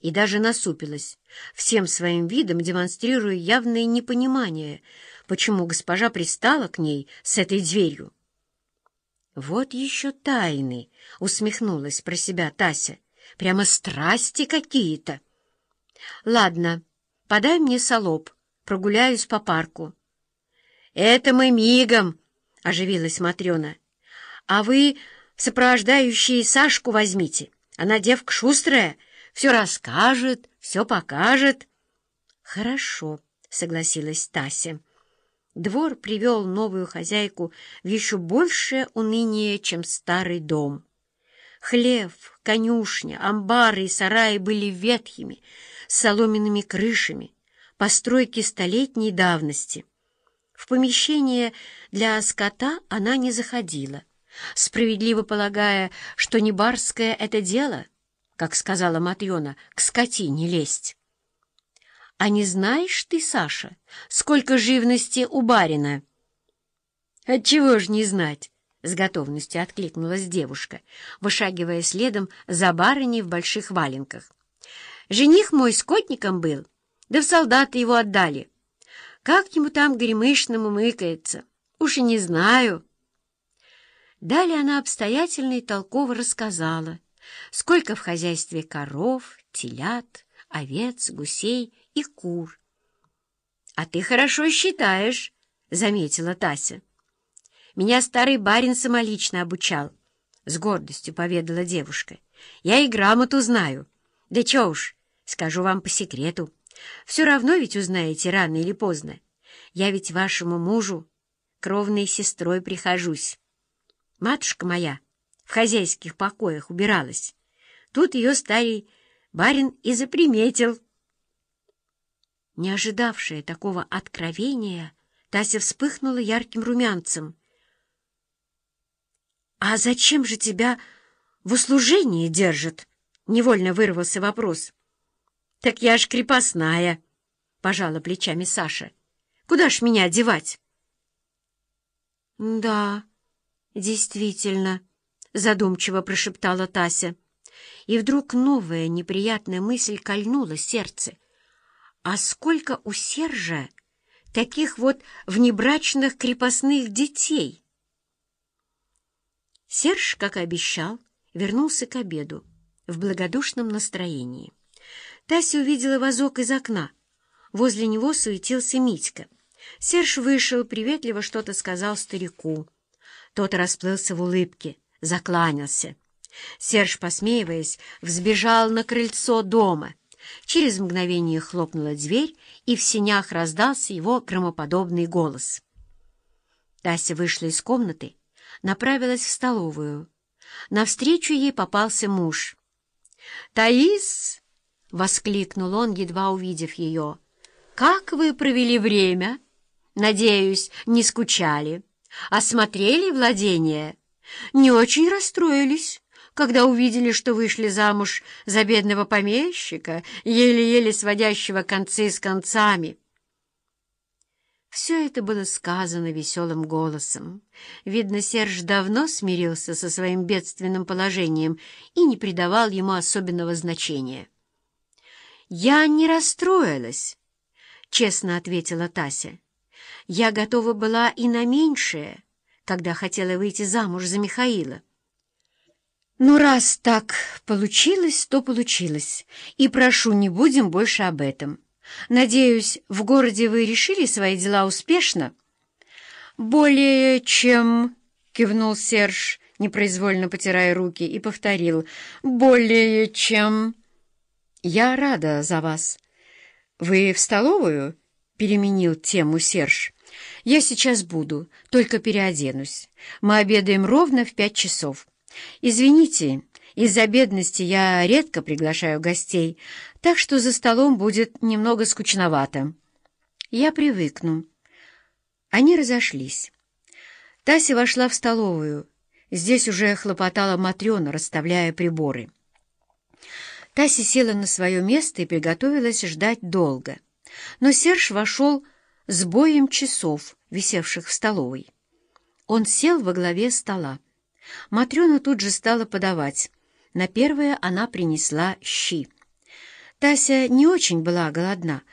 и даже насупилась, всем своим видом демонстрируя явное непонимание, почему госпожа пристала к ней с этой дверью. «Вот еще тайны!» — усмехнулась про себя Тася. «Прямо страсти какие-то!» «Ладно, подай мне солоб, прогуляюсь по парку». «Это мы мигом!» — оживилась Матрена. «А вы сопровождающие Сашку возьмите. Она девка шустрая, все расскажет, все покажет». «Хорошо», — согласилась Тася. Двор привел новую хозяйку в еще большее уныние, чем старый дом. Хлев, конюшня, амбары и сараи были ветхими, с соломенными крышами, постройки столетней давности. В помещение для скота она не заходила, справедливо полагая, что не барское это дело, как сказала Матрена, к скотине лезть. «А не знаешь ты, Саша, сколько живности у барина?» «Отчего ж не знать?» — с готовностью откликнулась девушка, вышагивая следом за барыней в больших валенках. «Жених мой скотником был, да в солдаты его отдали. Как ему там гремышному мыкается, уж и не знаю». Далее она обстоятельно и толково рассказала, сколько в хозяйстве коров, телят, овец, гусей и кур. — А ты хорошо считаешь, — заметила Тася. — Меня старый барин самолично обучал, — с гордостью поведала девушка. — Я и грамоту знаю. Да чё уж, скажу вам по секрету. Все равно ведь узнаете рано или поздно. Я ведь вашему мужу кровной сестрой прихожусь. Матушка моя в хозяйских покоях убиралась. Тут ее старый барин и заприметил. Не ожидавшая такого откровения, Тася вспыхнула ярким румянцем. — А зачем же тебя в услужении держат? — невольно вырвался вопрос. — Так я ж крепостная, — пожала плечами Саша. — Куда ж меня одевать? — Да, действительно, — задумчиво прошептала Тася. И вдруг новая неприятная мысль кольнула сердце. А сколько у Сержа таких вот внебрачных крепостных детей? Серж, как и обещал, вернулся к обеду в благодушном настроении. Тася увидела вазок из окна. Возле него суетился Митька. Серж вышел, приветливо что-то сказал старику. Тот расплылся в улыбке, закланялся. Серж, посмеиваясь, взбежал на крыльцо дома. Через мгновение хлопнула дверь, и в сенях раздался его громоподобный голос. Тася вышла из комнаты, направилась в столовую. Навстречу ей попался муж. «Таис!» — воскликнул он, едва увидев ее. «Как вы провели время? Надеюсь, не скучали? Осмотрели владение? Не очень расстроились?» когда увидели, что вышли замуж за бедного помещика, еле-еле сводящего концы с концами. Все это было сказано веселым голосом. Видно, Серж давно смирился со своим бедственным положением и не придавал ему особенного значения. «Я не расстроилась», — честно ответила Тася. «Я готова была и на меньшее, когда хотела выйти замуж за Михаила». Ну, раз так получилось, то получилось. И прошу, не будем больше об этом. Надеюсь, в городе вы решили свои дела успешно? Более чем, кивнул Серж, непроизвольно потирая руки, и повторил. Более чем. Я рада за вас. Вы в столовую? Переменил тему Серж. Я сейчас буду, только переоденусь. Мы обедаем ровно в пять часов. «Извините, из-за бедности я редко приглашаю гостей, так что за столом будет немного скучновато. Я привыкну». Они разошлись. Тася вошла в столовую. Здесь уже хлопотала Матрена, расставляя приборы. Тася села на свое место и приготовилась ждать долго. Но Серж вошел с боем часов, висевших в столовой. Он сел во главе стола. Матрена тут же стала подавать. На первое она принесла щи. Тася не очень была голодна,